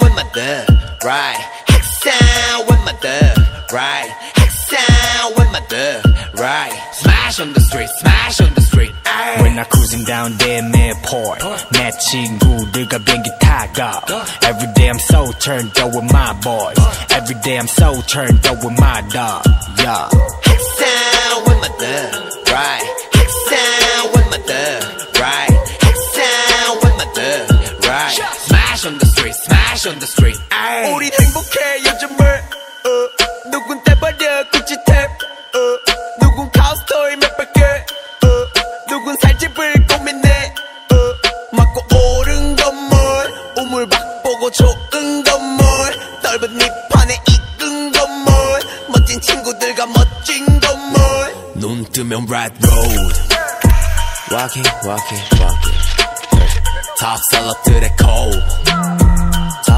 with my thug, right? Hexound with my thug, right? Hexound with my thug, right? Smash on the street, smash on the street. Ay. When I cruising down damn airport 내 친구들과 비행기 타고 Every day I'm so turned up with my boys Every day I'm so turned up with my dog Yeah Smash on the street. Ay. 우린 행복해 요즘을 어. 누군 떼버려 구찌 탭 어. 누군 카우스토이 몇백 개 어. 누군 살 집을 고민해 어. 맞고 오른 건물 우물 박 보고 좋은 건물 넓은 잎판에 익은 건물 멋진 친구들과 멋진 건물 눈 뜨면 right road. Walking, walking, walking. Talk 셀럽들의 cold.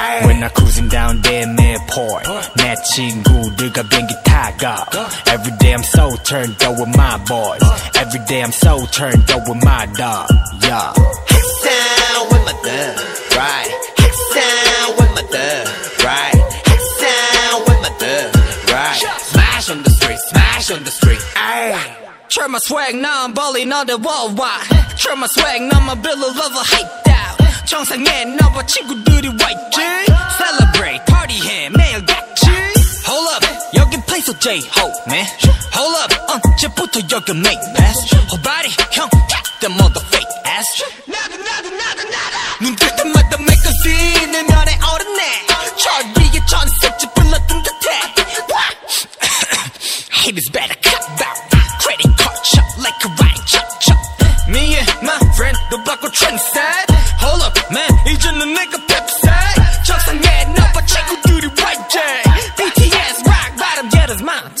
Ay. When I cruising down damn airport 내 친구들과 비행기 타고 Every day I'm so turned up with my boys Every day I'm so turned up with my dog Yeah Hexound with my thug, right? Hexound with my thug, right? Hexound with my thug, right? Smash on the street, smash on the street. Ay. Try my swag, now I'm balling on the worldwide. Try my swag, now my bill of a hyped out. 정상에 너와 친구들 여기 place of J-Hope, man. Hold up, 언제부터 여기 make pass? Whole body, 형, the mother fake ass. 눈뜰 때마다 make a scene, 내 면에 오르네. 저 위에 전색지 불렀던 듯해. Haters better cut out. Credit card chop like a ride chop chop. Me and my friend 도 바꿔 trend set. Hold up, man. 이제는 내가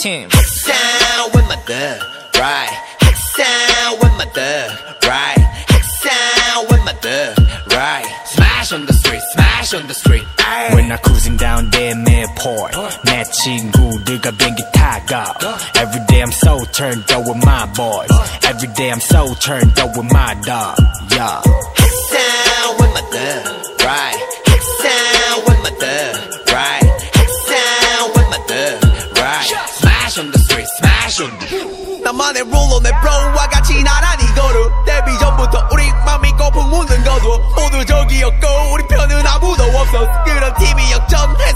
that's my team. Hexound with my thug, right? Hexound with my thug, right? Hexound with my thug, right? Smash on the street, smash on the street. Ay. When I cruising down damn airport 내 친구들과 비행기 타고 Every day I'm so turned up with my boys Every day I'm so turned up with my dog Yeah The 나만의 룰로 내 브로와 같이 나란히 걸어 데뷔 전부터 우리 맘 믿고 풍문은 거둬 모두 저기였고 우리 편은 아무도 없어. 그런 팀이 역전해